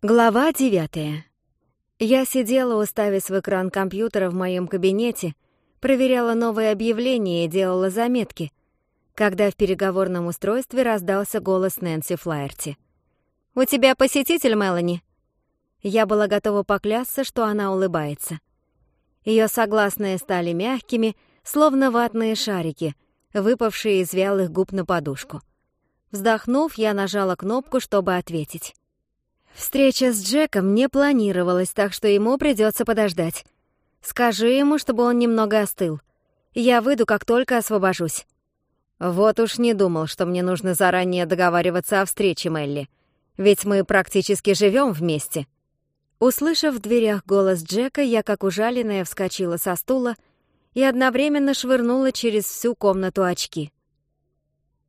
Глава девятая. Я сидела, уставясь в экран компьютера в моем кабинете, проверяла новые объявления и делала заметки, когда в переговорном устройстве раздался голос Нэнси Флайерти: «У тебя посетитель, Мелани?» Я была готова поклясться, что она улыбается. Ее согласные стали мягкими, словно ватные шарики, выпавшие из вялых губ на подушку. Вздохнув, я нажала кнопку, чтобы ответить. Встреча с Джеком не планировалась, так что ему придется подождать. Скажи ему, чтобы он немного остыл. Я выйду, как только освобожусь. Вот уж не думал, что мне нужно заранее договариваться о встрече, Мелли. Ведь мы практически живем вместе. Услышав в дверях голос Джека, я, как ужаленная, вскочила со стула и одновременно швырнула через всю комнату очки.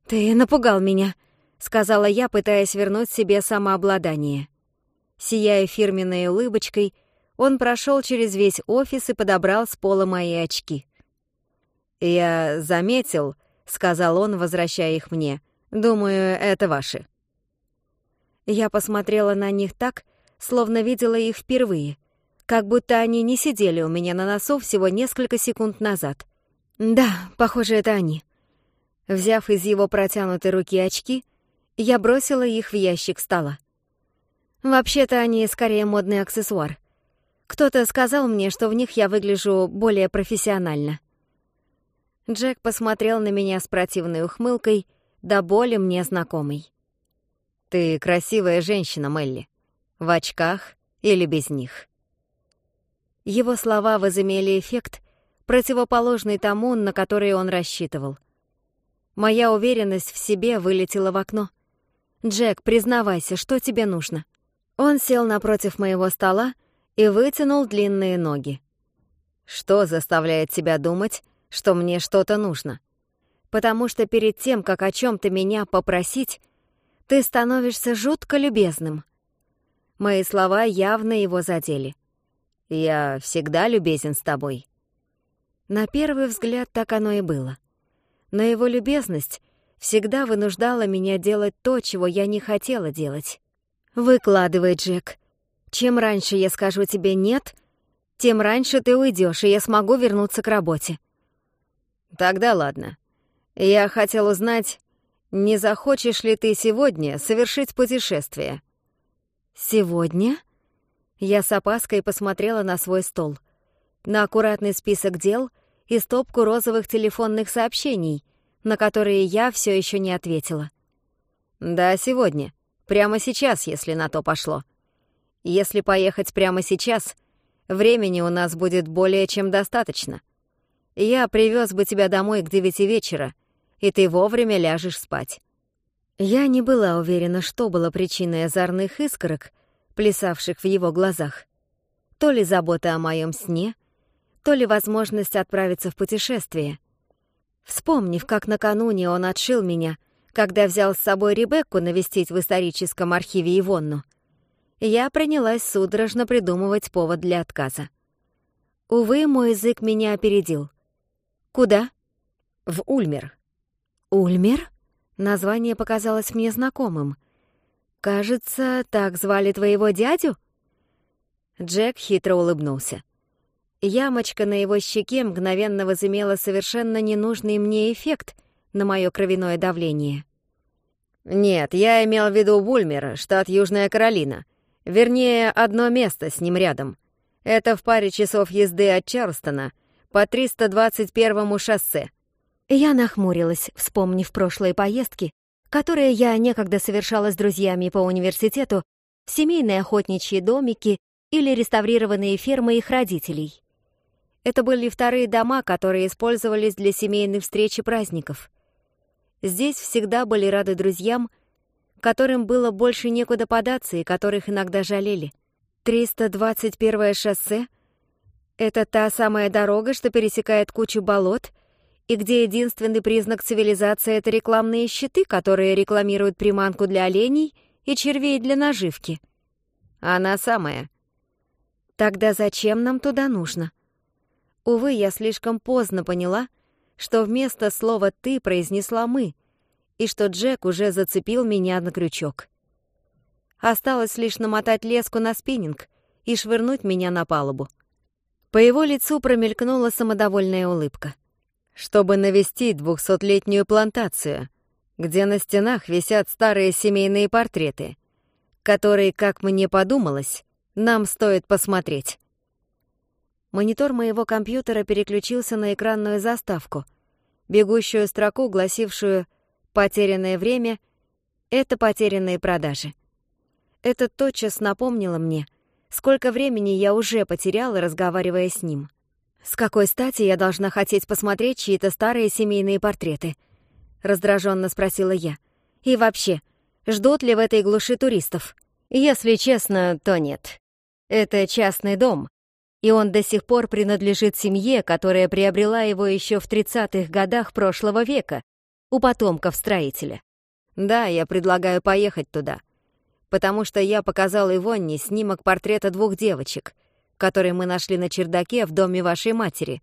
«Ты напугал меня», — сказала я, пытаясь вернуть себе самообладание. Сияя фирменной улыбочкой, он прошел через весь офис и подобрал с пола мои очки. «Я заметил», — сказал он, возвращая их мне. «Думаю, это ваши». Я посмотрела на них так, словно видела их впервые, как будто они не сидели у меня на носу всего несколько секунд назад. «Да, похоже, это они». Взяв из его протянутой руки очки, я бросила их в ящик стола. Вообще-то они скорее модный аксессуар. Кто-то сказал мне, что в них я выгляжу более профессионально. Джек посмотрел на меня с противной ухмылкой, до боли мне знакомый. «Ты красивая женщина, Мелли. В очках или без них?» Его слова возымели эффект, противоположный тому, на который он рассчитывал. Моя уверенность в себе вылетела в окно. «Джек, признавайся, что тебе нужно?» Он сел напротив моего стола и вытянул длинные ноги. Что заставляет тебя думать, что мне что-то нужно? Потому что перед тем, как о чем то меня попросить, ты становишься жутко любезным. Мои слова явно его задели. Я всегда любезен с тобой. На первый взгляд так оно и было. Но его любезность всегда вынуждала меня делать то, чего я не хотела делать. «Выкладывай, Джек. Чем раньше я скажу тебе «нет», тем раньше ты уйдешь, и я смогу вернуться к работе». «Тогда ладно. Я хотел узнать, не захочешь ли ты сегодня совершить путешествие?» «Сегодня?» Я с опаской посмотрела на свой стол, на аккуратный список дел и стопку розовых телефонных сообщений, на которые я все еще не ответила. «Да, сегодня. Прямо сейчас, если на то пошло. Если поехать прямо сейчас, времени у нас будет более чем достаточно. Я привез бы тебя домой к девяти вечера, и ты вовремя ляжешь спать». Я не была уверена, что было причиной озорных искорок, плясавших в его глазах. То ли забота о моем сне, то ли возможность отправиться в путешествие. Вспомнив, как накануне он отшил меня — когда взял с собой Ребекку навестить в историческом архиве Ивонну, я принялась судорожно придумывать повод для отказа. Увы, мой язык меня опередил. «Куда?» «В Ульмер». «Ульмер?» Название показалось мне знакомым. «Кажется, так звали твоего дядю?» Джек хитро улыбнулся. Ямочка на его щеке мгновенно возымела совершенно ненужный мне эффект — на мое кровяное давление. «Нет, я имел в виду Вульмер, штат Южная Каролина. Вернее, одно место с ним рядом. Это в паре часов езды от Чарлстона по 321-му шоссе». Я нахмурилась, вспомнив прошлые поездки, которые я некогда совершала с друзьями по университету, семейные охотничьи домики или реставрированные фермы их родителей. Это были вторые дома, которые использовались для семейных встреч и праздников — Здесь всегда были рады друзьям, которым было больше некуда податься и которых иногда жалели. 321-е шоссе — это та самая дорога, что пересекает кучу болот, и где единственный признак цивилизации — это рекламные щиты, которые рекламируют приманку для оленей и червей для наживки. Она самая. Тогда зачем нам туда нужно? Увы, я слишком поздно поняла — что вместо слова «ты» произнесла «мы», и что Джек уже зацепил меня на крючок. Осталось лишь намотать леску на спиннинг и швырнуть меня на палубу. По его лицу промелькнула самодовольная улыбка. «Чтобы навестить двухсотлетнюю плантацию, где на стенах висят старые семейные портреты, которые, как мне подумалось, нам стоит посмотреть». Монитор моего компьютера переключился на экранную заставку, бегущую строку, гласившую «Потерянное время — это потерянные продажи». Это тотчас напомнило мне, сколько времени я уже потеряла, разговаривая с ним. С какой стати я должна хотеть посмотреть чьи-то старые семейные портреты? Раздраженно спросила я. И вообще, ждут ли в этой глуши туристов? Если честно, то нет. Это частный дом, и он до сих пор принадлежит семье, которая приобрела его еще в 30-х годах прошлого века, у потомков строителя. Да, я предлагаю поехать туда, потому что я показал Ивонне снимок портрета двух девочек, которые мы нашли на чердаке в доме вашей матери.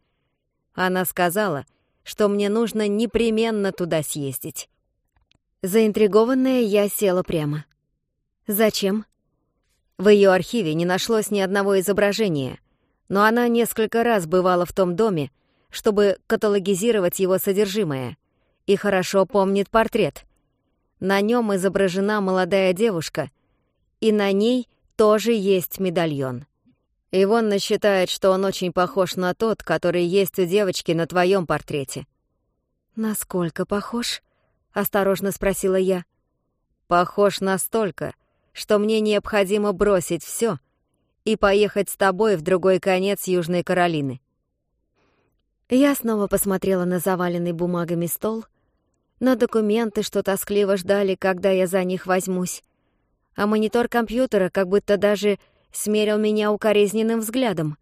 Она сказала, что мне нужно непременно туда съездить. Заинтригованная, я села прямо. «Зачем?» В ее архиве не нашлось ни одного изображения — но она несколько раз бывала в том доме, чтобы каталогизировать его содержимое, и хорошо помнит портрет. На нем изображена молодая девушка, и на ней тоже есть медальон. Ивонна считает, что он очень похож на тот, который есть у девочки на твоем портрете. «Насколько похож?» — осторожно спросила я. «Похож настолько, что мне необходимо бросить все и поехать с тобой в другой конец Южной Каролины». Я снова посмотрела на заваленный бумагами стол, на документы, что тоскливо ждали, когда я за них возьмусь, а монитор компьютера как будто даже смерил меня укоризненным взглядом.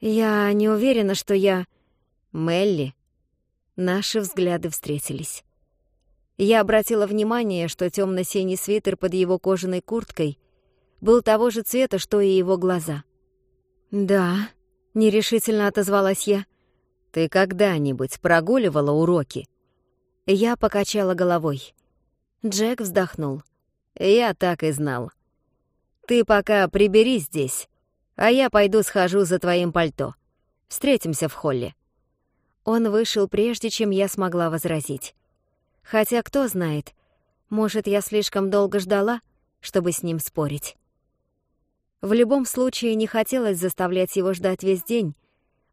Я не уверена, что я... Мелли. Наши взгляды встретились. Я обратила внимание, что темно синий свитер под его кожаной курткой — был того же цвета, что и его глаза. «Да», — нерешительно отозвалась я. «Ты когда-нибудь прогуливала уроки?» Я покачала головой. Джек вздохнул. «Я так и знал. Ты пока прибери здесь, а я пойду схожу за твоим пальто. Встретимся в холле». Он вышел, прежде чем я смогла возразить. Хотя кто знает, может, я слишком долго ждала, чтобы с ним спорить. В любом случае не хотелось заставлять его ждать весь день,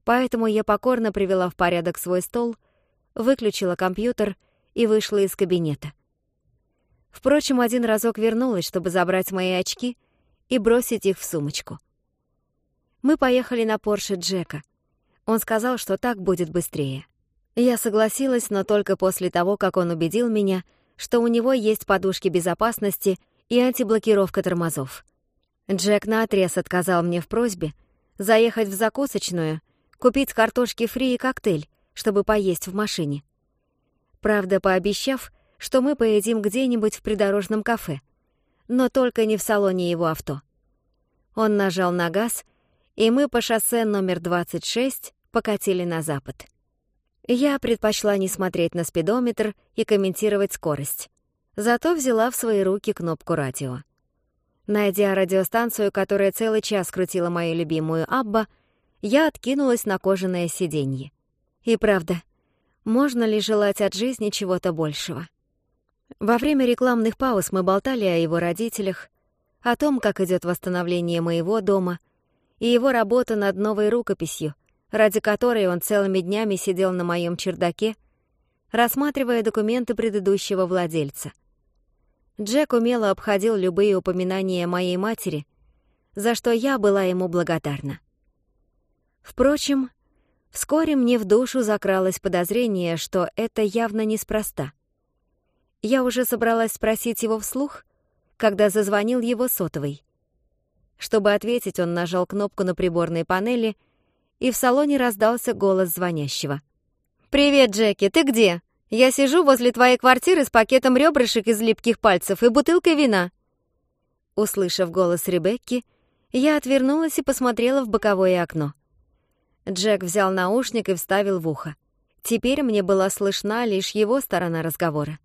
поэтому я покорно привела в порядок свой стол, выключила компьютер и вышла из кабинета. Впрочем, один разок вернулась, чтобы забрать мои очки и бросить их в сумочку. Мы поехали на Порше Джека. Он сказал, что так будет быстрее. Я согласилась, но только после того, как он убедил меня, что у него есть подушки безопасности и антиблокировка тормозов. Джек наотрез отказал мне в просьбе заехать в закусочную, купить картошки фри и коктейль, чтобы поесть в машине. Правда, пообещав, что мы поедим где-нибудь в придорожном кафе, но только не в салоне его авто. Он нажал на газ, и мы по шоссе номер 26 покатили на запад. Я предпочла не смотреть на спидометр и комментировать скорость. Зато взяла в свои руки кнопку радио. Найдя радиостанцию, которая целый час крутила мою любимую Абба, я откинулась на кожаное сиденье. И правда, можно ли желать от жизни чего-то большего? Во время рекламных пауз мы болтали о его родителях, о том, как идет восстановление моего дома и его работа над новой рукописью, ради которой он целыми днями сидел на моем чердаке, рассматривая документы предыдущего владельца — Джек умело обходил любые упоминания моей матери, за что я была ему благодарна. Впрочем, вскоре мне в душу закралось подозрение, что это явно неспроста. Я уже собралась спросить его вслух, когда зазвонил его сотовый. Чтобы ответить, он нажал кнопку на приборной панели, и в салоне раздался голос звонящего. «Привет, Джеки, ты где?» Я сижу возле твоей квартиры с пакетом ребрышек из липких пальцев и бутылкой вина». Услышав голос Ребекки, я отвернулась и посмотрела в боковое окно. Джек взял наушник и вставил в ухо. Теперь мне была слышна лишь его сторона разговора.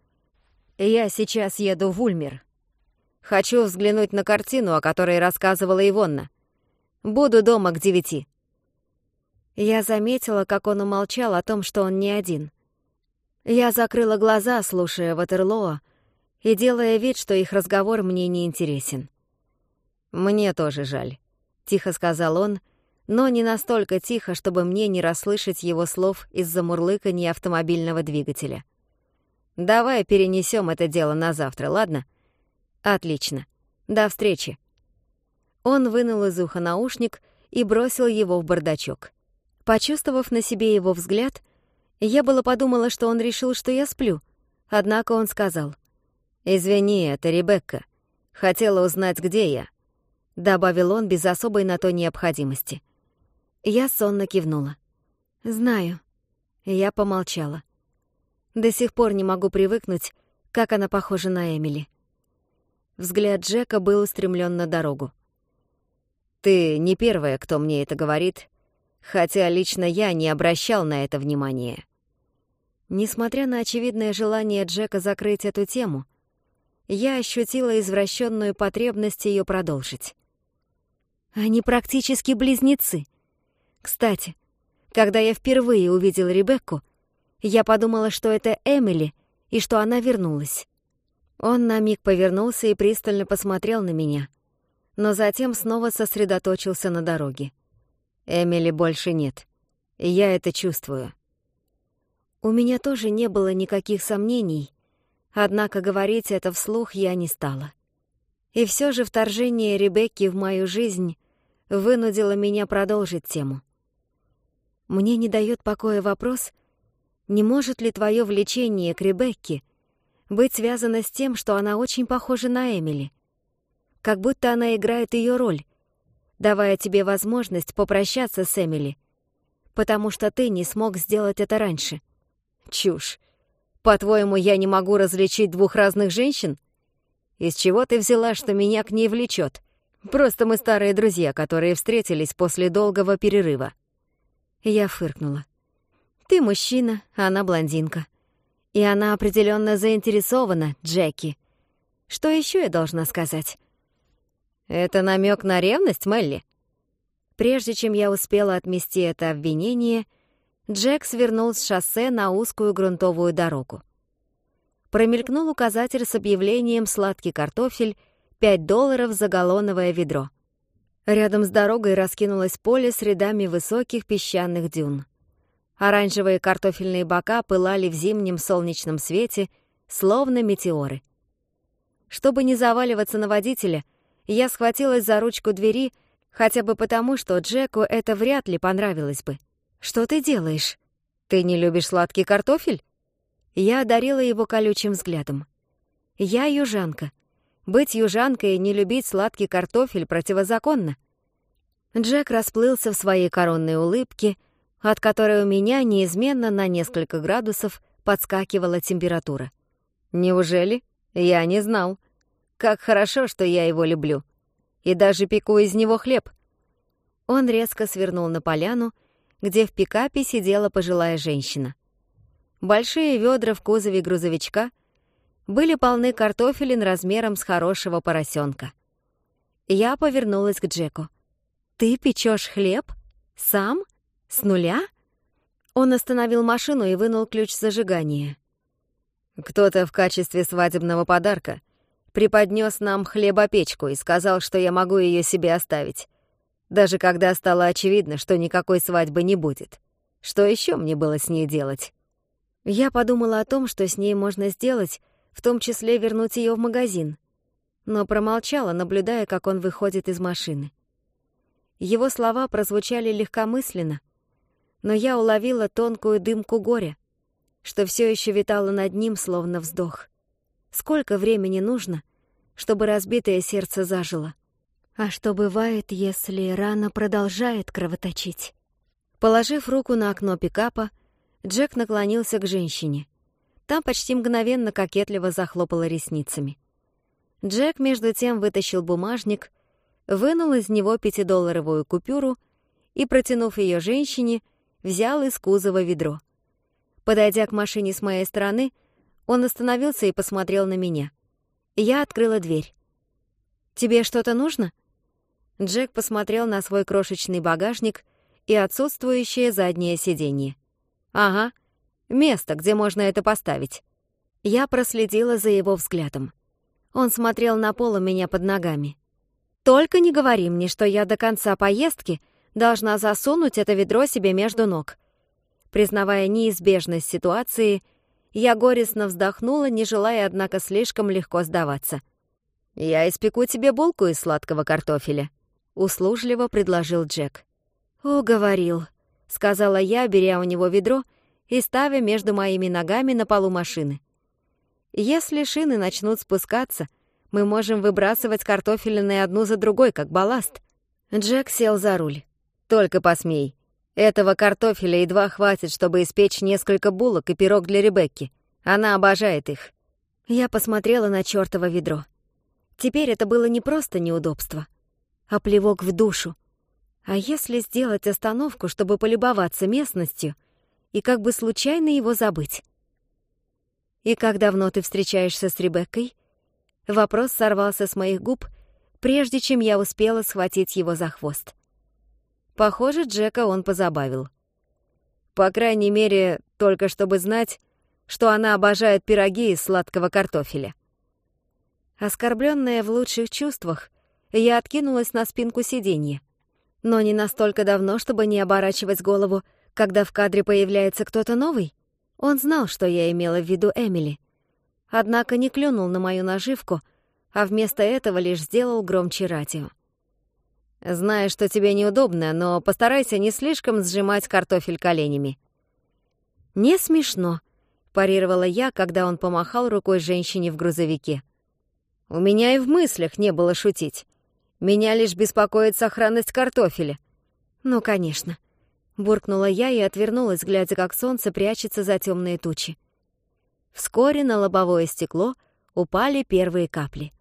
«Я сейчас еду в Ульмер. Хочу взглянуть на картину, о которой рассказывала Ивонна. Буду дома к девяти». Я заметила, как он умолчал о том, что он не один — я закрыла глаза, слушая Ватерлоа, и делая вид, что их разговор мне не интересен. «Мне тоже жаль», — тихо сказал он, но не настолько тихо, чтобы мне не расслышать его слов из-за мурлыканья автомобильного двигателя. «Давай перенесем это дело на завтра, ладно?» «Отлично. До встречи». Он вынул из уха наушник и бросил его в бардачок. Почувствовав на себе его взгляд, я было подумала, что он решил, что я сплю. Однако он сказал. «Извини, это Ребекка. Хотела узнать, где я». Добавил он без особой на то необходимости. Я сонно кивнула. «Знаю». Я помолчала. До сих пор не могу привыкнуть, как она похожа на Эмили. Взгляд Джека был устремлен на дорогу. «Ты не первая, кто мне это говорит, хотя лично я не обращал на это внимания. Несмотря на очевидное желание Джека закрыть эту тему, я ощутила извращенную потребность ее продолжить. Они практически близнецы. Кстати, когда я впервые увидела Ребекку, я подумала, что это Эмили и что она вернулась. Он на миг повернулся и пристально посмотрел на меня, но затем снова сосредоточился на дороге. Эмили больше нет. Я это чувствую. У меня тоже не было никаких сомнений, однако говорить это вслух я не стала. И все же вторжение Ребекки в мою жизнь вынудило меня продолжить тему. Мне не дает покоя вопрос, не может ли твое влечение к Ребекке быть связано с тем, что она очень похожа на Эмили. Как будто она играет ее роль, давая тебе возможность попрощаться с Эмили, потому что ты не смог сделать это раньше. — Чушь. По-твоему, я не могу различить двух разных женщин? Из чего ты взяла, что меня к ней влечет? Просто мы старые друзья, которые встретились после долгого перерыва. Я фыркнула. Ты мужчина, а она блондинка. И она определенно заинтересована, Джеки. Что еще я должна сказать? Это намек на ревность, Мелли? Прежде чем я успела отмести это обвинение, Джек свернул с шоссе на узкую грунтовую дорогу. Промелькнул указатель с объявлением «Сладкий картофель», 5 долларов за галлоновое ведро. Рядом с дорогой раскинулось поле с рядами высоких песчаных дюн. Оранжевые картофельные бока пылали в зимнем солнечном свете, словно метеоры. Чтобы не заваливаться на водителя, я схватилась за ручку двери, хотя бы потому, что Джеку это вряд ли понравилось бы. «Что ты делаешь? Ты не любишь сладкий картофель?» Я одарила его колючим взглядом. «Я южанка. Быть южанкой и не любить сладкий картофель противозаконно». Джек расплылся в своей коронной улыбке, от которой у меня неизменно на несколько градусов подскакивала температура. «Неужели? Я не знал. Как хорошо, что я его люблю. И даже пеку из него хлеб». Он резко свернул на поляну где в пикапе сидела пожилая женщина. Большие ведра в кузове грузовичка были полны картофелин размером с хорошего поросенка. Я повернулась к Джеку. «Ты печешь хлеб? Сам? С нуля?» Он остановил машину и вынул ключ зажигания. «Кто-то в качестве свадебного подарка преподнес нам хлебопечку и сказал, что я могу ее себе оставить даже когда стало очевидно, что никакой свадьбы не будет. Что еще мне было с ней делать? Я подумала о том, что с ней можно сделать, в том числе вернуть ее в магазин, но промолчала, наблюдая, как он выходит из машины. Его слова прозвучали легкомысленно, но я уловила тонкую дымку горя, что все еще витало над ним, словно вздох. Сколько времени нужно, чтобы разбитое сердце зажило? А что бывает, если рана продолжает кровоточить? Положив руку на окно пикапа, Джек наклонился к женщине. Та почти мгновенно кокетливо захлопала ресницами. Джек между тем вытащил бумажник, вынул из него пятидолларовую купюру и, протянув ее женщине, взял из кузова ведро. Подойдя к машине с моей стороны, он остановился и посмотрел на меня. Я открыла дверь. «Тебе что-то нужно?» Джек посмотрел на свой крошечный багажник и отсутствующее заднее сиденье. «Ага, место, где можно это поставить». Я проследила за его взглядом. Он смотрел на пол у меня под ногами. «Только не говори мне, что я до конца поездки должна засунуть это ведро себе между ног». Признавая неизбежность ситуации, я горестно вздохнула, не желая, однако, слишком легко сдаваться. «Я испеку тебе булку из сладкого картофеля», услужливо предложил Джек. «Уговорил», — сказала я, беря у него ведро и ставя между моими ногами на полу машины. «Если шины начнут спускаться, мы можем выбрасывать картофелины одну за другой, как балласт». Джек сел за руль. «Только посмей. Этого картофеля едва хватит, чтобы испечь несколько булок и пирог для Ребекки. Она обожает их». Я посмотрела на чёртово ведро. Теперь это было не просто неудобство — оплевок а в душу. А если сделать остановку, чтобы полюбоваться местностью и как бы случайно его забыть? «И как давно ты встречаешься с Ребеккой?» Вопрос сорвался с моих губ, прежде чем я успела схватить его за хвост. Похоже, Джека он позабавил. По крайней мере, только чтобы знать, что она обожает пироги из сладкого картофеля. Оскорбленная в лучших чувствах, я откинулась на спинку сиденья. Но не настолько давно, чтобы не оборачивать голову, когда в кадре появляется кто-то новый. Он знал, что я имела в виду Эмили. Однако не клюнул на мою наживку, а вместо этого лишь сделал громче радио. «Знаю, что тебе неудобно, но постарайся не слишком сжимать картофель коленями». «Не смешно», — парировала я, когда он помахал рукой женщине в грузовике. У меня и в мыслях не было шутить. Меня лишь беспокоит сохранность картофеля». «Ну, конечно». Буркнула я и отвернулась, глядя, как солнце прячется за темные тучи. Вскоре на лобовое стекло упали первые капли.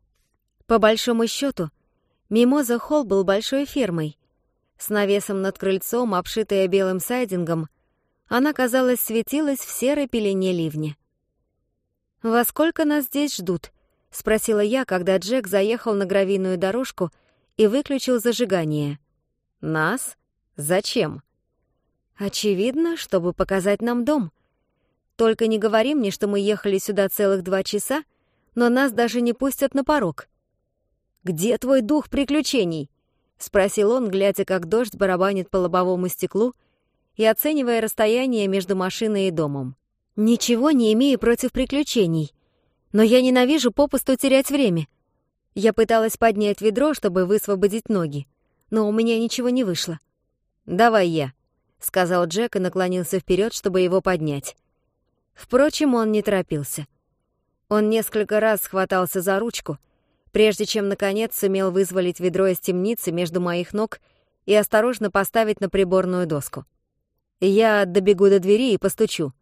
По большому счету, Мимоза Холл был большой фермой. С навесом над крыльцом, обшитая белым сайдингом, она, казалось, светилась в серой пелене ливня. «Во сколько нас здесь ждут?» — спросила я, когда Джек заехал на гравийную дорожку — и выключил зажигание. «Нас? Зачем?» «Очевидно, чтобы показать нам дом. Только не говори мне, что мы ехали сюда целых два часа, но нас даже не пустят на порог». «Где твой дух приключений?» — спросил он, глядя, как дождь барабанит по лобовому стеклу и оценивая расстояние между машиной и домом. «Ничего не имею против приключений, но я ненавижу попусту терять время». Я пыталась поднять ведро, чтобы высвободить ноги, но у меня ничего не вышло. «Давай я», — сказал Джек и наклонился вперед, чтобы его поднять. Впрочем, он не торопился. Он несколько раз схватался за ручку, прежде чем, наконец, сумел вызволить ведро из темницы между моих ног и осторожно поставить на приборную доску. «Я добегу до двери и постучу.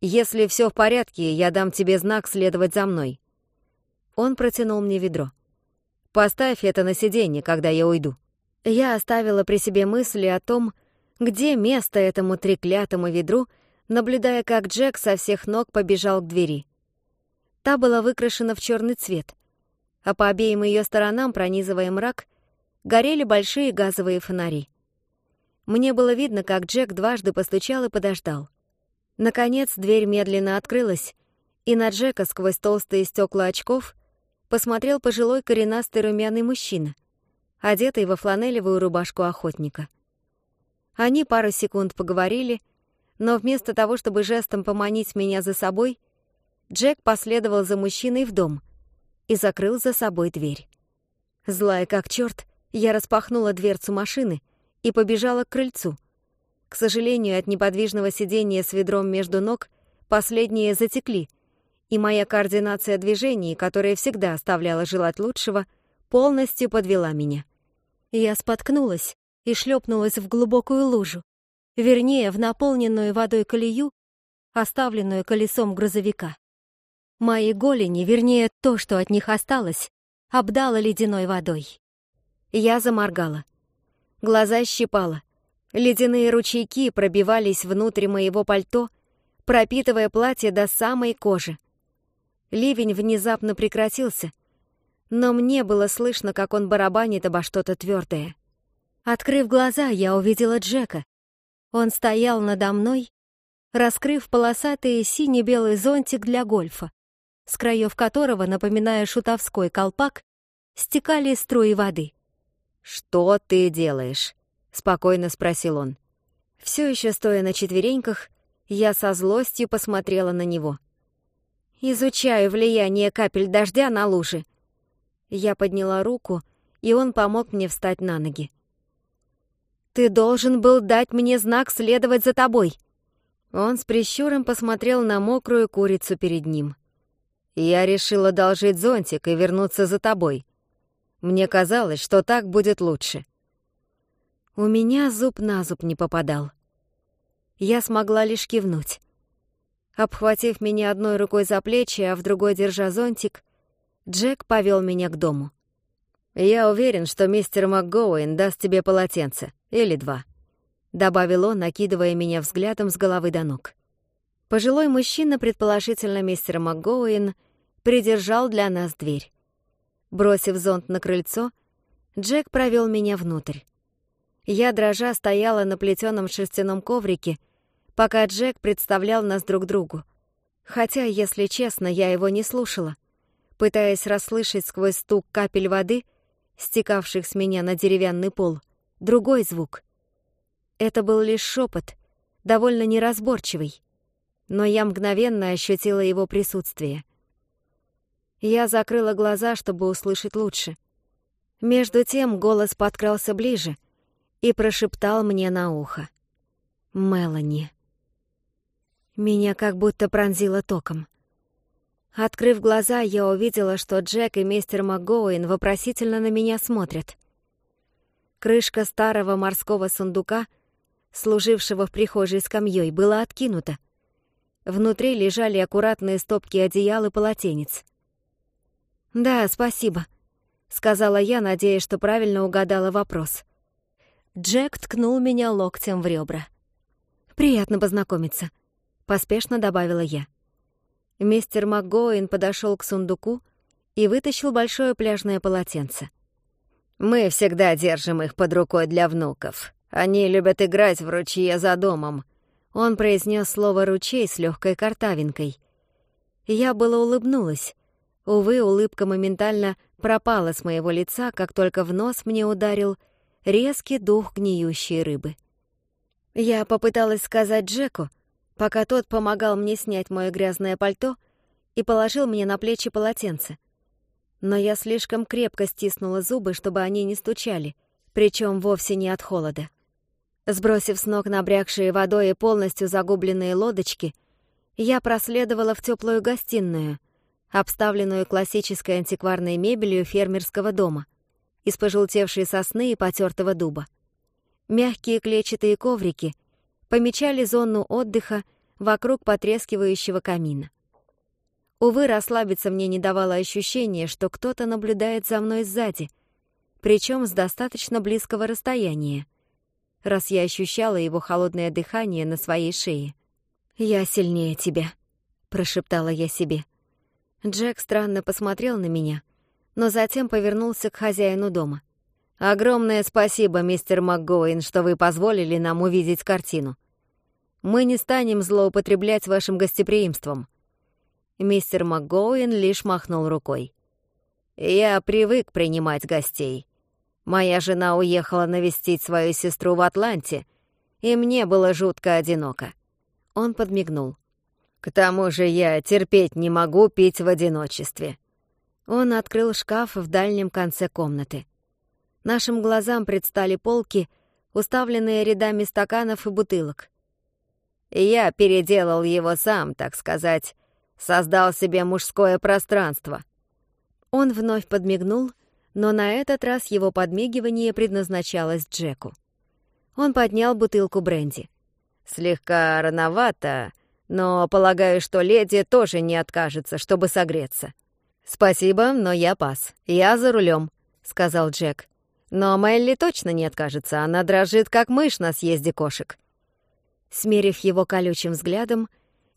Если все в порядке, я дам тебе знак следовать за мной». Он протянул мне ведро. «Поставь это на сиденье, когда я уйду». Я оставила при себе мысли о том, где место этому треклятому ведру, наблюдая, как Джек со всех ног побежал к двери. Та была выкрашена в черный цвет, а по обеим ее сторонам, пронизывая мрак, горели большие газовые фонари. Мне было видно, как Джек дважды постучал и подождал. Наконец дверь медленно открылась, и на Джека сквозь толстые стекла очков посмотрел пожилой коренастый румяный мужчина, одетый во фланелевую рубашку охотника. Они пару секунд поговорили, но вместо того, чтобы жестом поманить меня за собой, Джек последовал за мужчиной в дом и закрыл за собой дверь. Злая как черт, я распахнула дверцу машины и побежала к крыльцу. К сожалению, от неподвижного сидения с ведром между ног последние затекли — и моя координация движений, которая всегда оставляла желать лучшего, полностью подвела меня. Я споткнулась и шлепнулась в глубокую лужу, вернее, в наполненную водой колею, оставленную колесом грузовика. Мои голени, вернее, то, что от них осталось, обдало ледяной водой. Я заморгала. Глаза щипала. Ледяные ручейки пробивались внутрь моего пальто, пропитывая платье до самой кожи. Ливень внезапно прекратился, но мне было слышно, как он барабанит обо что-то твердое. Открыв глаза, я увидела Джека. Он стоял надо мной, раскрыв полосатый сине-белый зонтик для гольфа, с краев которого, напоминая шутовской колпак, стекали струи воды. «Что ты делаешь?» — спокойно спросил он. Все еще стоя на четвереньках, я со злостью посмотрела на него — изучаю влияние капель дождя на лужи». Я подняла руку, и он помог мне встать на ноги. «Ты должен был дать мне знак следовать за тобой!» Он с прищуром посмотрел на мокрую курицу перед ним. «Я решила одолжить зонтик и вернуться за тобой. Мне казалось, что так будет лучше». У меня зуб на зуб не попадал. Я смогла лишь кивнуть. Обхватив меня одной рукой за плечи, а в другой держа зонтик, Джек повел меня к дому. «Я уверен, что мистер МакГоуэн даст тебе полотенце, или два», — добавил он, накидывая меня взглядом с головы до ног. Пожилой мужчина, предположительно мистер МакГоуэн, придержал для нас дверь. Бросив зонт на крыльцо, Джек провел меня внутрь. Я, дрожа, стояла на плетеном шерстяном коврике — пока Джек представлял нас друг другу. Хотя, если честно, я его не слушала, пытаясь расслышать сквозь стук капель воды, стекавших с меня на деревянный пол, другой звук. Это был лишь шепот, довольно неразборчивый, но я мгновенно ощутила его присутствие. Я закрыла глаза, чтобы услышать лучше. Между тем голос подкрался ближе и прошептал мне на ухо. «Мелани». Меня как будто пронзило током. Открыв глаза, я увидела, что Джек и мистер МакГоуэн вопросительно на меня смотрят. Крышка старого морского сундука, служившего в прихожей скамьей, была откинута. Внутри лежали аккуратные стопки одеял и полотенец. «Да, спасибо», — сказала я, надеясь, что правильно угадала вопрос. Джек ткнул меня локтем в ребра. «Приятно познакомиться», — поспешно добавила я. Мистер МакГоуэн подошел к сундуку и вытащил большое пляжное полотенце. «Мы всегда держим их под рукой для внуков. Они любят играть в ручье за домом». Он произнес слово «ручей» с легкой картавинкой. Я было улыбнулась. Увы, улыбка моментально пропала с моего лица, как только в нос мне ударил — резкий дух гниющей рыбы. Я попыталась сказать Джеку, пока тот помогал мне снять мое грязное пальто и положил мне на плечи полотенце. Но я слишком крепко стиснула зубы, чтобы они не стучали, причем вовсе не от холода. Сбросив с ног набрякшие водой и полностью загубленные лодочки, я проследовала в теплую гостиную, обставленную классической антикварной мебелью фермерского дома, из пожелтевшей сосны и потертого дуба. Мягкие клетчатые коврики — помечали зону отдыха вокруг потрескивающего камина. Увы, расслабиться мне не давало ощущение, что кто-то наблюдает за мной сзади, причем с достаточно близкого расстояния, раз я ощущала его холодное дыхание на своей шее. «Я сильнее тебя», — прошептала я себе. Джек странно посмотрел на меня, но затем повернулся к хозяину дома. «Огромное спасибо, мистер МакГоин, что вы позволили нам увидеть картину мы не станем злоупотреблять вашим гостеприимством». Мистер МакГоуин лишь махнул рукой. «Я привык принимать гостей. Моя жена уехала навестить свою сестру в Атланте, и мне было жутко одиноко». Он подмигнул. «К тому же я терпеть не могу пить в одиночестве». Он открыл шкаф в дальнем конце комнаты. Нашим глазам предстали полки, уставленные рядами стаканов и бутылок — я переделал его сам, так сказать. Создал себе мужское пространство». Он вновь подмигнул, но на этот раз его подмигивание предназначалось Джеку. Он поднял бутылку бренди. «Слегка рановато, но полагаю, что леди тоже не откажется, чтобы согреться». «Спасибо, но я пас. Я за рулем», — сказал Джек. «Но Мелли точно не откажется, она дрожит, как мышь на съезде кошек». Смерив его колючим взглядом,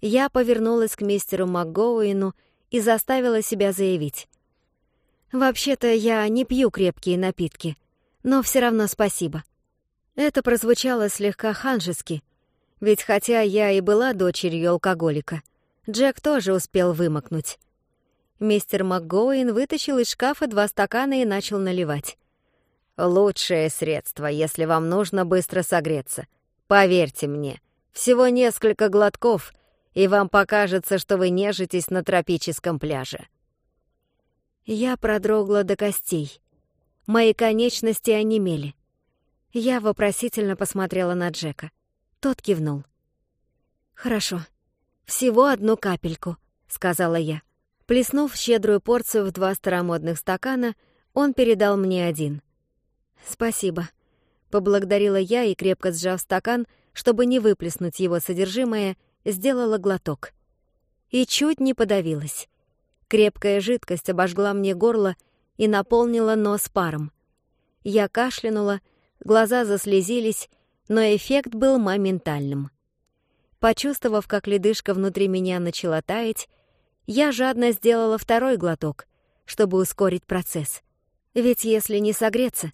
я повернулась к мистеру МакГоуину и заставила себя заявить. «Вообще-то я не пью крепкие напитки, но все равно спасибо». Это прозвучало слегка ханжески, ведь хотя я и была дочерью алкоголика, Джек тоже успел вымокнуть. Мистер МакГоуин вытащил из шкафа два стакана и начал наливать. «Лучшее средство, если вам нужно быстро согреться. Поверьте мне», всего несколько глотков, и вам покажется, что вы нежитесь на тропическом пляже. Я продрогла до костей. Мои конечности онемели. Я вопросительно посмотрела на Джека. Тот кивнул. «Хорошо. Всего одну капельку», — сказала я. Плеснув щедрую порцию в два старомодных стакана, он передал мне один. «Спасибо», — поблагодарила я и, крепко сжав стакан, — чтобы не выплеснуть его содержимое, сделала глоток. И чуть не подавилась. Крепкая жидкость обожгла мне горло и наполнила нос паром. Я кашлянула, глаза заслезились, но эффект был моментальным. Почувствовав, как ледышка внутри меня начала таять, я жадно сделала второй глоток, чтобы ускорить процесс. Ведь если не согреться,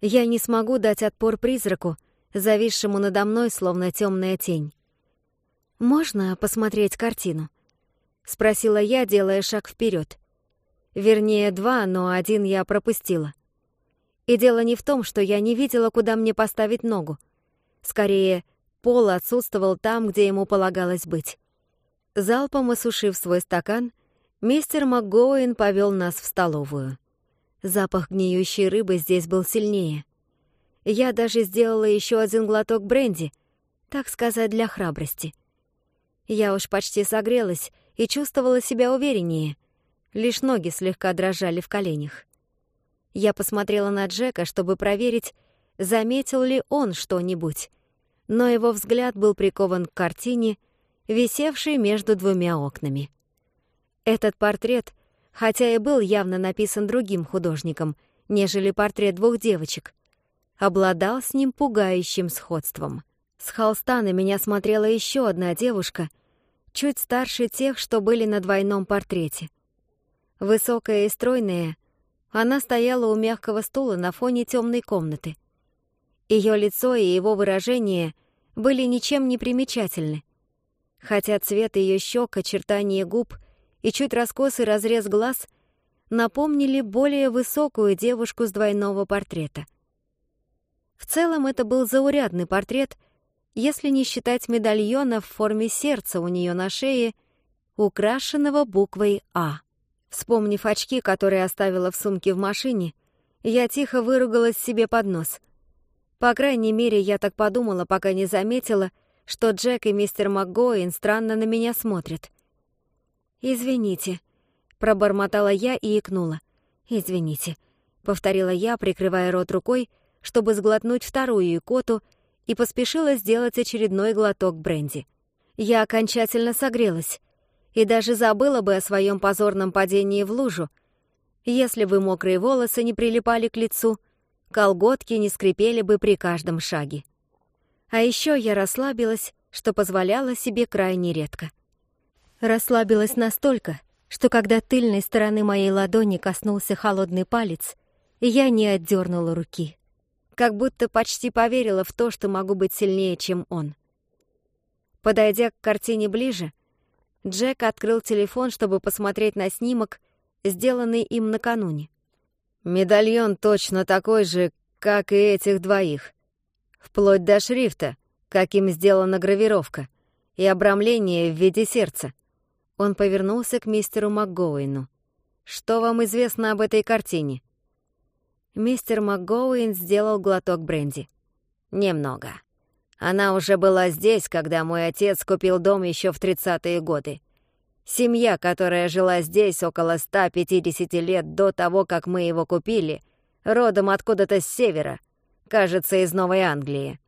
я не смогу дать отпор призраку, зависшему надо мной, словно темная тень. «Можно посмотреть картину?» — спросила я, делая шаг вперед. Вернее, два, но один я пропустила. И дело не в том, что я не видела, куда мне поставить ногу. Скорее, пол отсутствовал там, где ему полагалось быть. Залпом осушив свой стакан, мистер Макгоуин повел нас в столовую. Запах гниющей рыбы здесь был сильнее — я даже сделала еще один глоток бренди, так сказать, для храбрости. Я уж почти согрелась и чувствовала себя увереннее. Лишь ноги слегка дрожали в коленях. Я посмотрела на Джека, чтобы проверить, заметил ли он что-нибудь. Но его взгляд был прикован к картине, висевшей между двумя окнами. Этот портрет, хотя и был явно написан другим художником, нежели портрет двух девочек — обладал с ним пугающим сходством. С холста на меня смотрела еще одна девушка, чуть старше тех, что были на двойном портрете. Высокая и стройная, она стояла у мягкого стула на фоне темной комнаты. Ее лицо и его выражение были ничем не примечательны, хотя цвет ее щек, очертания губ и чуть раскосый разрез глаз напомнили более высокую девушку с двойного портрета. В целом это был заурядный портрет, если не считать медальона в форме сердца у нее на шее, украшенного буквой «А». Вспомнив очки, которые оставила в сумке в машине, я тихо выругалась себе под нос. По крайней мере, я так подумала, пока не заметила, что Джек и мистер МакГоин странно на меня смотрят. «Извините», — пробормотала я и икнула. «Извините», — повторила я, прикрывая рот рукой, — чтобы сглотнуть вторую икоту, и поспешила сделать очередной глоток бренди. Я окончательно согрелась и даже забыла бы о своем позорном падении в лужу, если бы мокрые волосы не прилипали к лицу, колготки не скрипели бы при каждом шаге. А еще я расслабилась, что позволяло себе крайне редко. Расслабилась настолько, что когда тыльной стороны моей ладони коснулся холодный палец, я не отдернула руки как будто почти поверила в то, что могу быть сильнее, чем он. Подойдя к картине ближе, Джек открыл телефон, чтобы посмотреть на снимок, сделанный им накануне. «Медальон точно такой же, как и этих двоих. Вплоть до шрифта, каким сделана гравировка, и обрамление в виде сердца». Он повернулся к мистеру МакГоуину. «Что вам известно об этой картине?» Мистер МакГоуин сделал глоток бренди. «Немного. Она уже была здесь, когда мой отец купил дом еще в 30-е годы. Семья, которая жила здесь около 150 лет до того, как мы его купили, родом откуда-то с севера, кажется, из Новой Англии.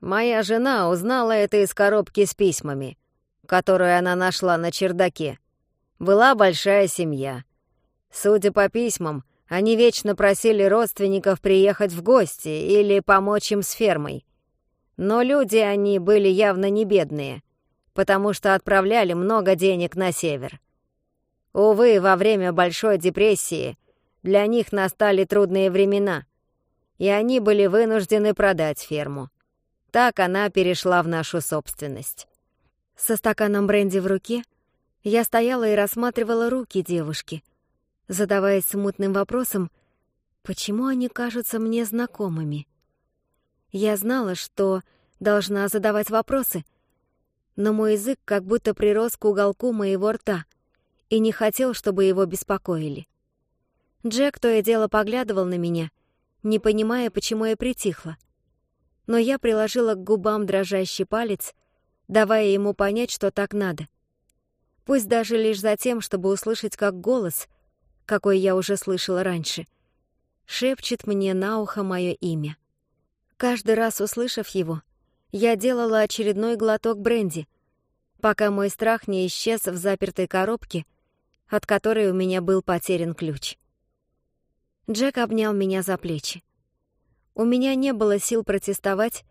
Моя жена узнала это из коробки с письмами, которую она нашла на чердаке. Была большая семья. Судя по письмам, они вечно просили родственников приехать в гости или помочь им с фермой. Но люди они были явно не бедные, потому что отправляли много денег на север. Увы, во время Большой депрессии для них настали трудные времена, и они были вынуждены продать ферму. Так она перешла в нашу собственность. Со стаканом бренди в руке я стояла и рассматривала руки девушки, задаваясь смутным вопросом, почему они кажутся мне знакомыми. Я знала, что должна задавать вопросы, но мой язык как будто прирос к уголку моего рта и не хотел, чтобы его беспокоили. Джек то и дело поглядывал на меня, не понимая, почему я притихла. Но я приложила к губам дрожащий палец, давая ему понять, что так надо. Пусть даже лишь за тем, чтобы услышать, как голос — какой я уже слышала раньше. Шепчет мне на ухо мое имя. Каждый раз услышав его, я делала очередной глоток бренди, пока мой страх не исчез в запертой коробке, от которой у меня был потерян ключ. Джек обнял меня за плечи. У меня не было сил протестовать,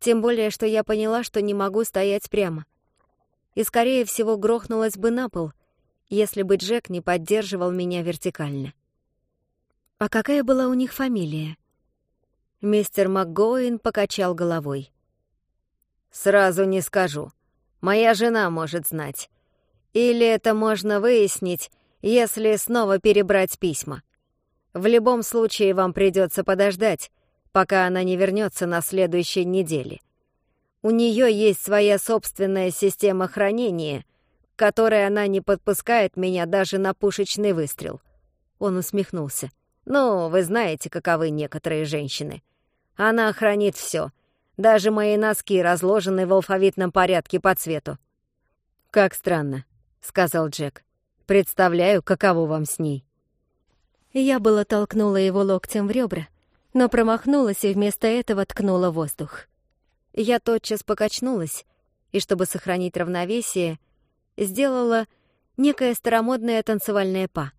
тем более, что я поняла, что не могу стоять прямо. И, скорее всего, грохнулась бы на пол, если бы Джек не поддерживал меня вертикально. «А какая была у них фамилия?» Мистер МакГоин покачал головой. «Сразу не скажу. Моя жена может знать. Или это можно выяснить, если снова перебрать письма. В любом случае вам придется подождать, пока она не вернется на следующей неделе. У нее есть своя собственная система хранения — которой она не подпускает меня даже на пушечный выстрел. Он усмехнулся. «Ну, вы знаете, каковы некоторые женщины. Она хранит все, Даже мои носки разложенные в алфавитном порядке по цвету». «Как странно», — сказал Джек. «Представляю, каково вам с ней». Я было толкнула его локтем в ребра, но промахнулась и вместо этого ткнула воздух. Я тотчас покачнулась, и чтобы сохранить равновесие, сделала некое старомодное танцевальное па.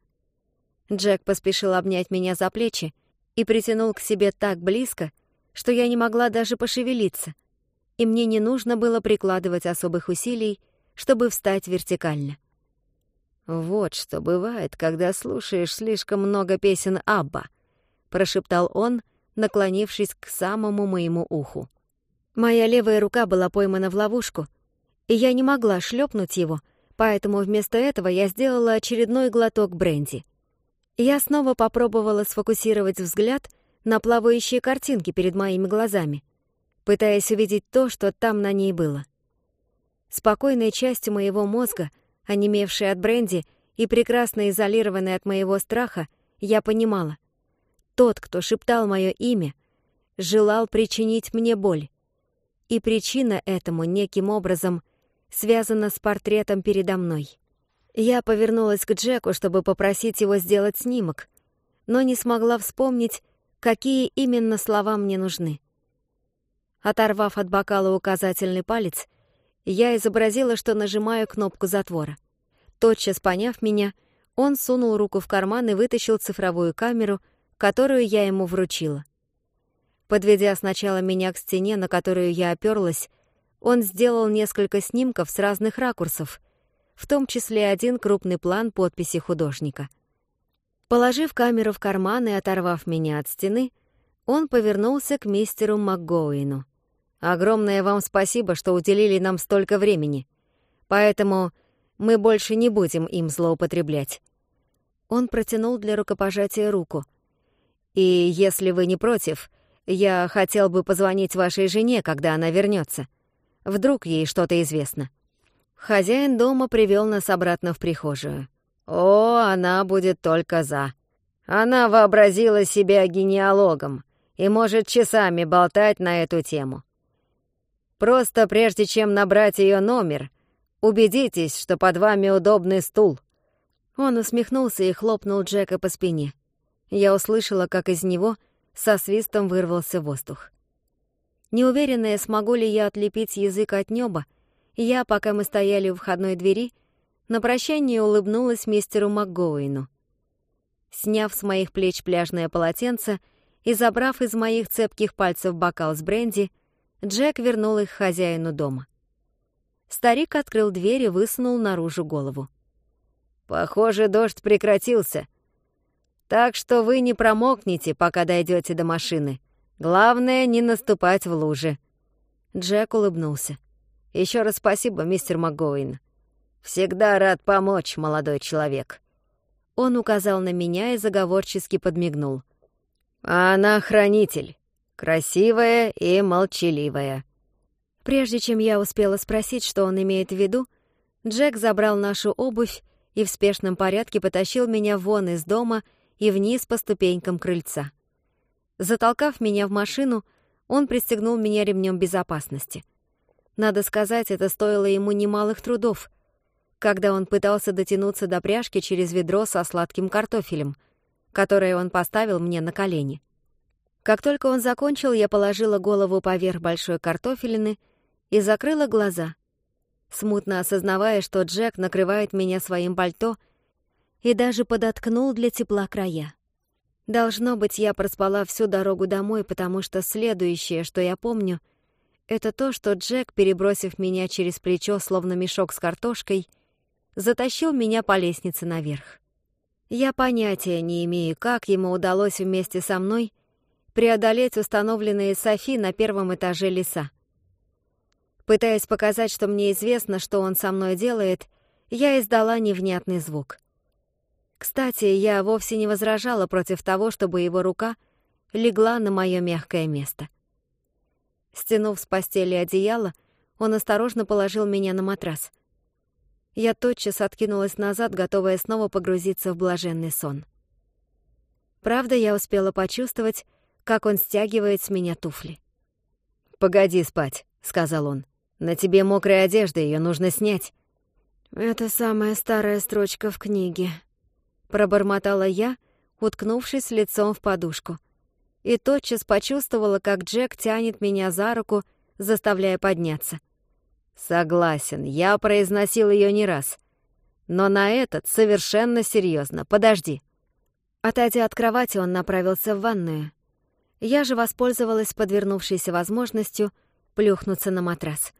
Джек поспешил обнять меня за плечи и притянул к себе так близко, что я не могла даже пошевелиться, и мне не нужно было прикладывать особых усилий, чтобы встать вертикально. «Вот что бывает, когда слушаешь слишком много песен Абба», — прошептал он, наклонившись к самому моему уху. Моя левая рука была поймана в ловушку — и я не могла шлепнуть его, поэтому вместо этого я сделала очередной глоток бренди. Я снова попробовала сфокусировать взгляд на плавающие картинки перед моими глазами, пытаясь увидеть то, что там на ней было. Спокойная часть моего мозга, онемевшей от бренди и прекрасно изолированная от моего страха, я понимала. Тот, кто шептал мое имя, желал причинить мне боль. И причина этому неким образом связана с портретом передо мной. Я повернулась к Джеку, чтобы попросить его сделать снимок, но не смогла вспомнить, какие именно слова мне нужны. Оторвав от бокала указательный палец, я изобразила, что нажимаю кнопку затвора. Тотчас поняв меня, он сунул руку в карман и вытащил цифровую камеру, которую я ему вручила. Подведя сначала меня к стене, на которую я оперлась, он сделал несколько снимков с разных ракурсов, в том числе один крупный план подписи художника. Положив камеру в карман и оторвав меня от стены, он повернулся к мистеру МакГоуину. «Огромное вам спасибо, что уделили нам столько времени. Поэтому мы больше не будем им злоупотреблять». Он протянул для рукопожатия руку. «И если вы не против, я хотел бы позвонить вашей жене, когда она вернется. Вдруг ей что-то известно. Хозяин дома привел нас обратно в прихожую. О, она будет только за. Она вообразила себя генеалогом и может часами болтать на эту тему. Просто прежде чем набрать ее номер, убедитесь, что под вами удобный стул. Он усмехнулся и хлопнул Джека по спине. Я услышала, как из него со свистом вырвался воздух. Неуверенная, смогу ли я отлепить язык от неба, я, пока мы стояли у входной двери, на прощание улыбнулась мистеру МакГоуину. Сняв с моих плеч пляжное полотенце и забрав из моих цепких пальцев бокал с бренди, Джек вернул их хозяину дома. Старик открыл дверь и высунул наружу голову. «Похоже, дождь прекратился. Так что вы не промокнете, пока дойдете до машины», Главное, не наступать в лужи. Джек улыбнулся. Еще раз спасибо, мистер МакГоуин. Всегда рад помочь, молодой человек. Он указал на меня и заговорчески подмигнул. она хранитель, красивая и молчаливая. Прежде чем я успела спросить, что он имеет в виду, Джек забрал нашу обувь и в спешном порядке потащил меня вон из дома и вниз по ступенькам крыльца. Затолкав меня в машину, он пристегнул меня ремнем безопасности. Надо сказать, это стоило ему немалых трудов, когда он пытался дотянуться до пряжки через ведро со сладким картофелем, которое он поставил мне на колени. Как только он закончил, я положила голову поверх большой картофелины и закрыла глаза, смутно осознавая, что Джек накрывает меня своим пальто и даже подоткнул для тепла края. Должно быть, я проспала всю дорогу домой, потому что следующее, что я помню, это то, что Джек, перебросив меня через плечо, словно мешок с картошкой, затащил меня по лестнице наверх. Я понятия не имею, как ему удалось вместе со мной преодолеть установленные Софи на первом этаже леса. Пытаясь показать, что мне известно, что он со мной делает, я издала невнятный звук — кстати, я вовсе не возражала против того, чтобы его рука легла на моё мягкое место. Стянув с постели одеяло, он осторожно положил меня на матрас. Я тотчас откинулась назад, готовая снова погрузиться в блаженный сон. Правда, я успела почувствовать, как он стягивает с меня туфли. «Погоди спать», — сказал он. «На тебе мокрая одежда, её нужно снять». «Это самая старая строчка в книге», пробормотала я, уткнувшись лицом в подушку. И тотчас почувствовала, как Джек тянет меня за руку, заставляя подняться. «Согласен, я произносил ее не раз. Но на этот совершенно серьезно. Подожди». Отойдя от кровати, он направился в ванную. Я же воспользовалась подвернувшейся возможностью плюхнуться на матрас.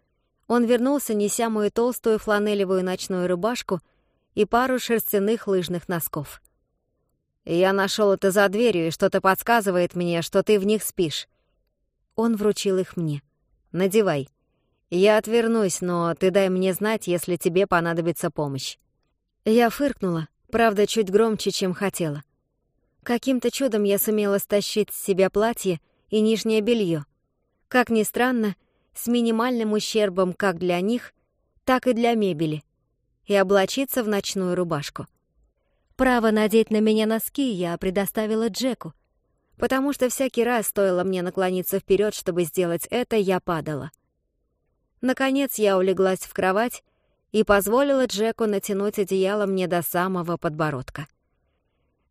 Он вернулся, неся мою толстую фланелевую ночную рубашку — и пару шерстяных лыжных носков. «Я нашел это за дверью, и что-то подсказывает мне, что ты в них спишь». Он вручил их мне. «Надевай. Я отвернусь, но ты дай мне знать, если тебе понадобится помощь». Я фыркнула, правда, чуть громче, чем хотела. Каким-то чудом я сумела стащить с себя платье и нижнее белье. Как ни странно, с минимальным ущербом как для них, так и для мебели — и облачиться в ночную рубашку. Право надеть на меня носки я предоставила Джеку, потому что всякий раз стоило мне наклониться вперед, чтобы сделать это, я падала. Наконец я улеглась в кровать и позволила Джеку натянуть одеяло мне до самого подбородка.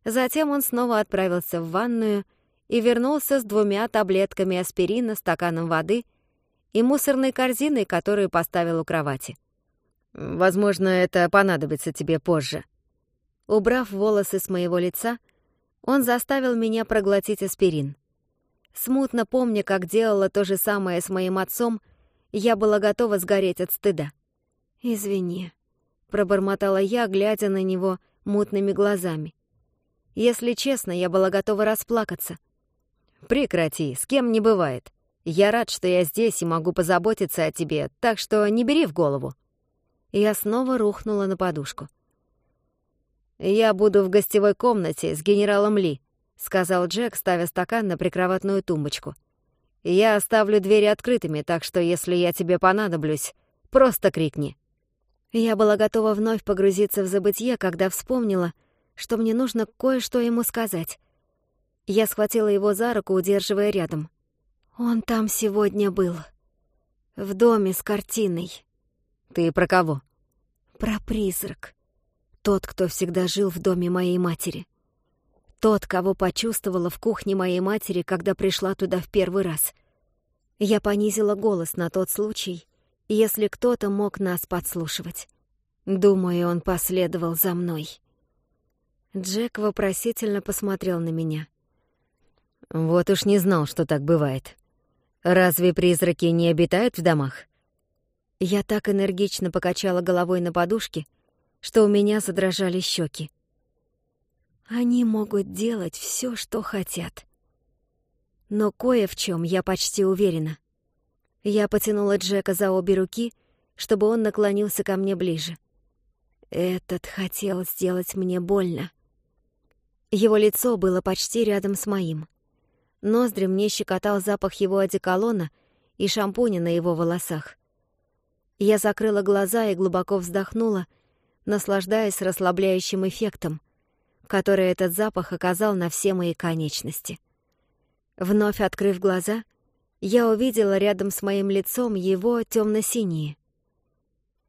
Затем он снова отправился в ванную и вернулся с двумя таблетками аспирина, стаканом воды и мусорной корзиной, которую поставил у кровати. Возможно, это понадобится тебе позже». Убрав волосы с моего лица, он заставил меня проглотить аспирин. Смутно помня, как делала то же самое с моим отцом, я была готова сгореть от стыда. «Извини», — пробормотала я, глядя на него мутными глазами. Если честно, я была готова расплакаться. «Прекрати, с кем не бывает. Я рад, что я здесь и могу позаботиться о тебе, так что не бери в голову», я снова рухнула на подушку. «Я буду в гостевой комнате с генералом Ли», — сказал Джек, ставя стакан на прикроватную тумбочку. «Я оставлю двери открытыми, так что если я тебе понадоблюсь, просто крикни». Я была готова вновь погрузиться в забытье, когда вспомнила, что мне нужно кое-что ему сказать. Я схватила его за руку, удерживая рядом. «Он там сегодня был. В доме с картиной». Ты про кого? Про призрак. Тот, кто всегда жил в доме моей матери. Тот, кого почувствовала в кухне моей матери, когда пришла туда в первый раз. Я понизила голос на тот случай, если кто-то мог нас подслушивать. Думаю, он последовал за мной. Джек вопросительно посмотрел на меня. «Вот уж не знал, что так бывает. Разве призраки не обитают в домах?» Я так энергично покачала головой на подушке, что у меня задрожали щеки. Они могут делать все, что хотят. Но кое в чем я почти уверена. Я потянула Джека за обе руки, чтобы он наклонился ко мне ближе. Этот хотел сделать мне больно. Его лицо было почти рядом с моим. Ноздри мне щекотал запах его одеколона и шампуня на его волосах. Я закрыла глаза и глубоко вздохнула, наслаждаясь расслабляющим эффектом, который этот запах оказал на все мои конечности. Вновь открыв глаза, я увидела рядом с моим лицом его темно-синие.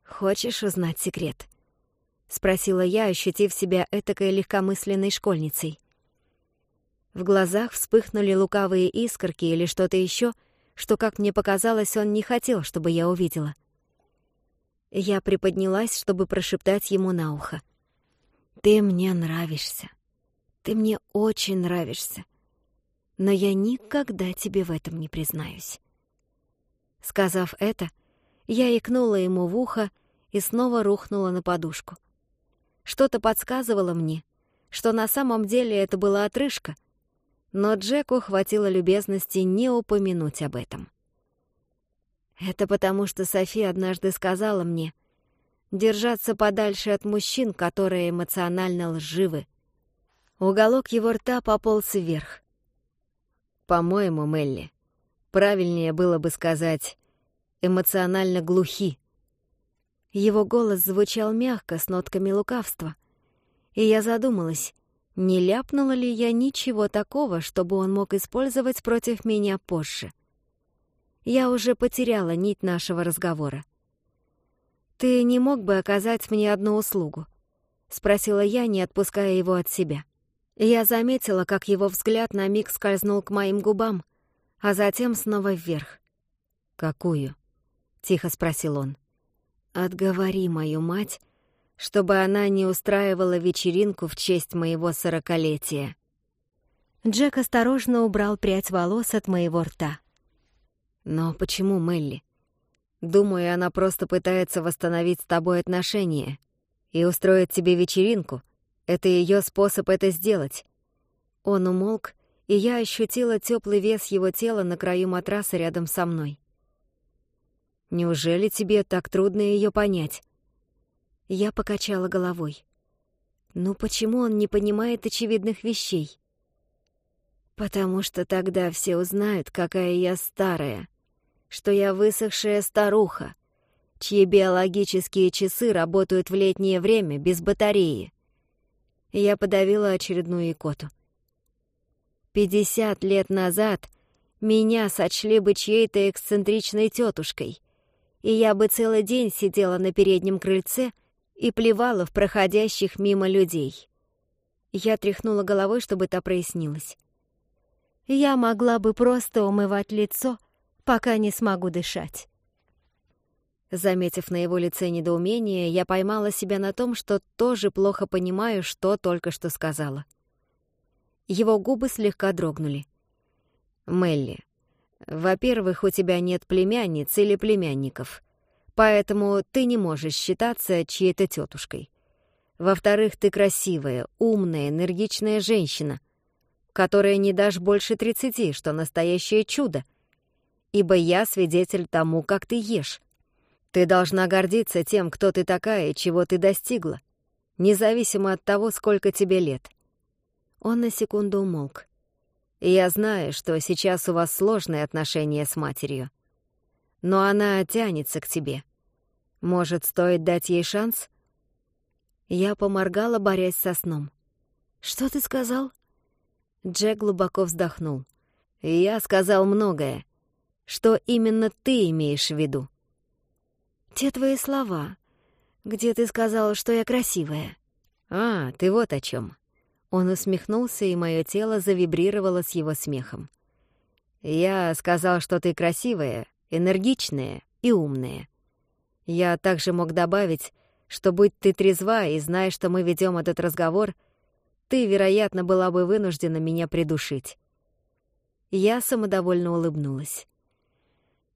«Хочешь узнать секрет?» — спросила я, ощутив себя этакой легкомысленной школьницей. В глазах вспыхнули лукавые искорки или что-то еще, что, как мне показалось, он не хотел, чтобы я увидела. Я приподнялась, чтобы прошептать ему на ухо. «Ты мне нравишься. Ты мне очень нравишься. Но я никогда тебе в этом не признаюсь». Сказав это, я икнула ему в ухо и снова рухнула на подушку. Что-то подсказывало мне, что на самом деле это была отрыжка, но Джеку хватило любезности не упомянуть об этом. Это потому, что Софи однажды сказала мне держаться подальше от мужчин, которые эмоционально лживы. Уголок его рта пополз вверх. По-моему, Мелли, правильнее было бы сказать «эмоционально глухи». Его голос звучал мягко, с нотками лукавства. И я задумалась, не ляпнула ли я ничего такого, чтобы он мог использовать против меня позже. — я уже потеряла нить нашего разговора. «Ты не мог бы оказать мне одну услугу?» — спросила я, не отпуская его от себя. Я заметила, как его взгляд на миг скользнул к моим губам, а затем снова вверх. «Какую?» — тихо спросил он. «Отговори мою мать, чтобы она не устраивала вечеринку в честь моего сорокалетия». Джек осторожно убрал прядь волос от моего рта. Но почему Мелли? Думаю, она просто пытается восстановить с тобой отношения и устроить тебе вечеринку. Это ее способ это сделать. Он умолк, и я ощутила теплый вес его тела на краю матраса рядом со мной. Неужели тебе так трудно ее понять? Я покачала головой. Ну почему он не понимает очевидных вещей? Потому что тогда все узнают, какая я старая, что я высохшая старуха, чьи биологические часы работают в летнее время без батареи. Я подавила очередную икоту. Пятьдесят лет назад меня сочли бы чьей-то эксцентричной тетушкой, и я бы целый день сидела на переднем крыльце и плевала в проходящих мимо людей. Я тряхнула головой, чтобы та прояснилась. Я могла бы просто умывать лицо — пока не смогу дышать. Заметив на его лице недоумение, я поймала себя на том, что тоже плохо понимаю, что только что сказала. Его губы слегка дрогнули. «Мелли, во-первых, у тебя нет племянниц или племянников, поэтому ты не можешь считаться чьей-то тетушкой. Во-вторых, ты красивая, умная, энергичная женщина, которая не дашь больше тридцати, что настоящее чудо, ибо я свидетель тому, как ты ешь. Ты должна гордиться тем, кто ты такая и чего ты достигла, независимо от того, сколько тебе лет». Он на секунду умолк. «Я знаю, что сейчас у вас сложные отношения с матерью. Но она тянется к тебе. Может, стоит дать ей шанс?» Я поморгала, борясь со сном. «Что ты сказал?» Джек глубоко вздохнул. «Я сказал многое что именно ты имеешь в виду. Те твои слова, где ты сказал, что я красивая. А, ты вот о чем. Он усмехнулся, и мое тело завибрировало с его смехом. Я сказал, что ты красивая, энергичная и умная. Я также мог добавить, что будь ты трезва и зная, что мы ведем этот разговор, ты, вероятно, была бы вынуждена меня придушить. Я самодовольно улыбнулась.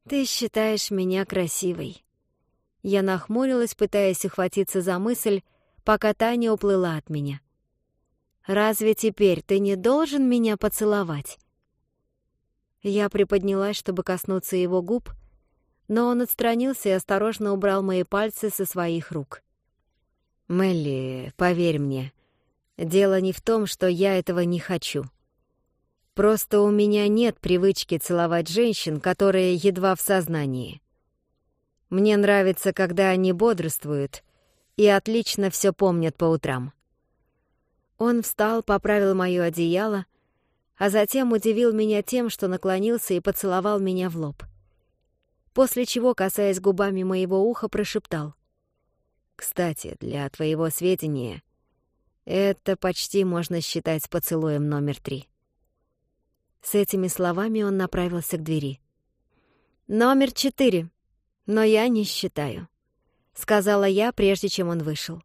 «Ты считаешь меня красивой». Я нахмурилась, пытаясь ухватиться за мысль, пока та не уплыла от меня. «Разве теперь ты не должен меня поцеловать?» Я приподнялась, чтобы коснуться его губ, но он отстранился и осторожно убрал мои пальцы со своих рук. «Мелли, поверь мне, дело не в том, что я этого не хочу. Просто у меня нет привычки целовать женщин, которые едва в сознании. Мне нравится, когда они бодрствуют и отлично все помнят по утрам. Он встал, поправил моё одеяло, а затем удивил меня тем, что наклонился и поцеловал меня в лоб. После чего, касаясь губами моего уха, прошептал. «Кстати, для твоего сведения, это почти можно считать поцелуем номер три». С этими словами он направился к двери. «Номер четыре. Но я не считаю», — сказала я, прежде чем он вышел.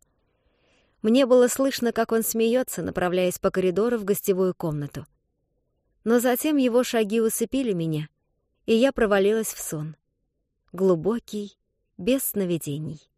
Мне было слышно, как он смеется, направляясь по коридору в гостевую комнату. Но затем его шаги усыпили меня, и я провалилась в сон. Глубокий, без сновидений.